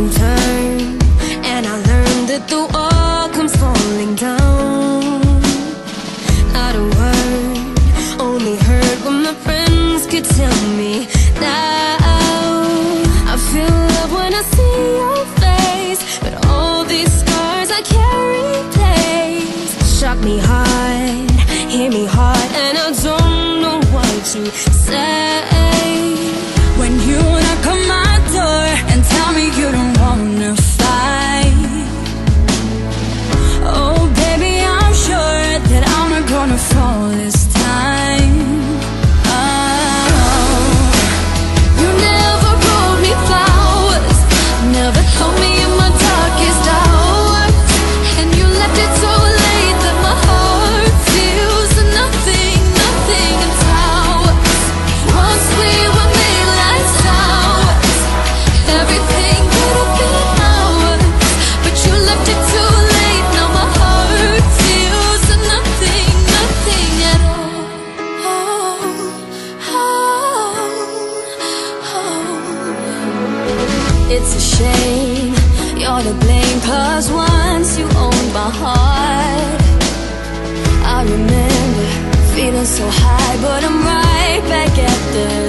and I learned that the wall comes falling down. Not a word, only heard when my friends could tell me. Now I feel love when I see your face. But all these scars I carry place Shock me hard, hit me hard And I don't know what to say. It's a shame. You're to blame Cause once you owned my heart I remember feeling so high But I'm right back at the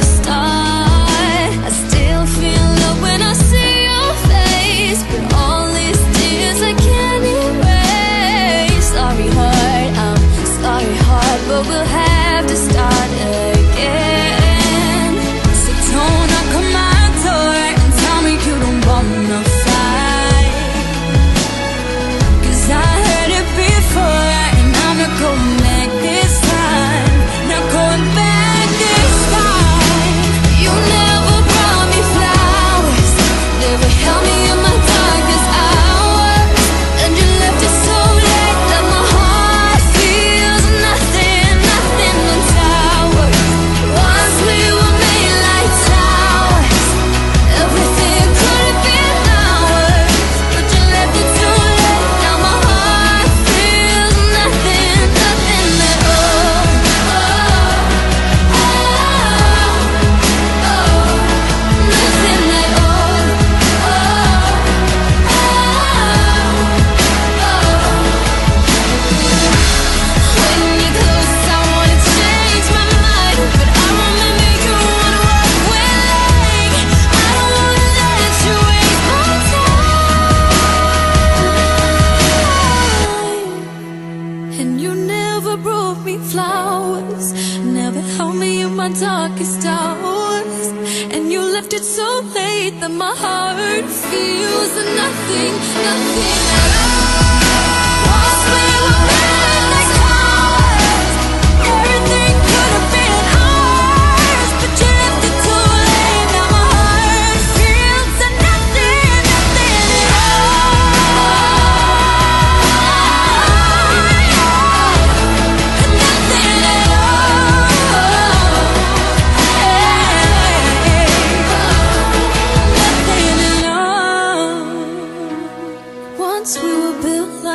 my darkest hours And you left it so late that my heart feels nothing, nothing.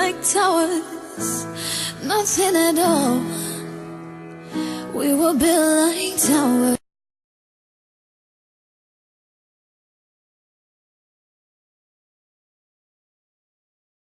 like towers, nothing at all. We were build like towers.